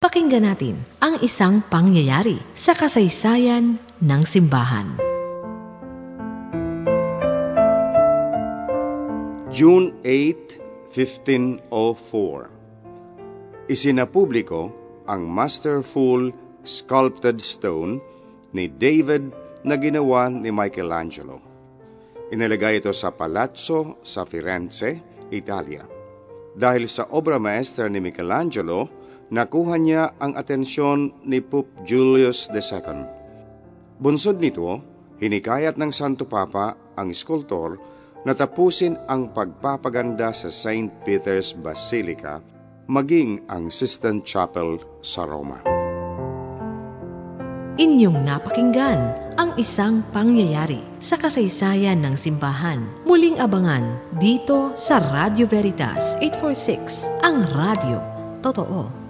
Pakinggan natin ang isang pangyayari sa kasaysayan ng simbahan. June 8, 1504 Isinapubliko ang masterful sculpted stone ni David na ginawa ni Michelangelo. Inilagay ito sa palazzo sa Firenze, Italia. Dahil sa obra maestra ni Michelangelo, nakuha niya ang atensyon ni Pope Julius II. Bunsod nito, hinikayat ng Santo Papa ang skulptor na tapusin ang pagpapaganda sa St. Peter's Basilica maging ang Sistine Chapel sa Roma. Inyong napakinggan ang isang pangyayari sa kasaysayan ng simbahan. Muling abangan dito sa Radio Veritas 846, ang radio. Totoo.